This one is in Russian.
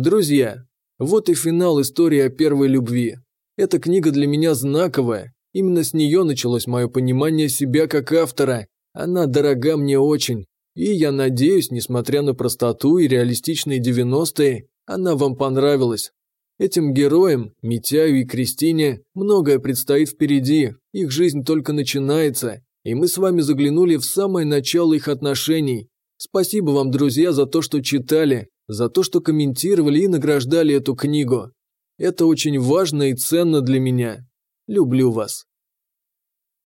Друзья, вот и финал истории о первой любви. Эта книга для меня знаковая. Именно с нее началось мое понимание себя как автора. Она дорога мне очень. И я надеюсь, несмотря на простоту и реалистичные 90-е, она вам понравилась. Этим героям, Митяю и Кристине, многое предстоит впереди, их жизнь только начинается, и мы с вами заглянули в самое начало их отношений. Спасибо вам, друзья, за то, что читали, за то, что комментировали и награждали эту книгу. Это очень важно и ценно для меня. Люблю вас.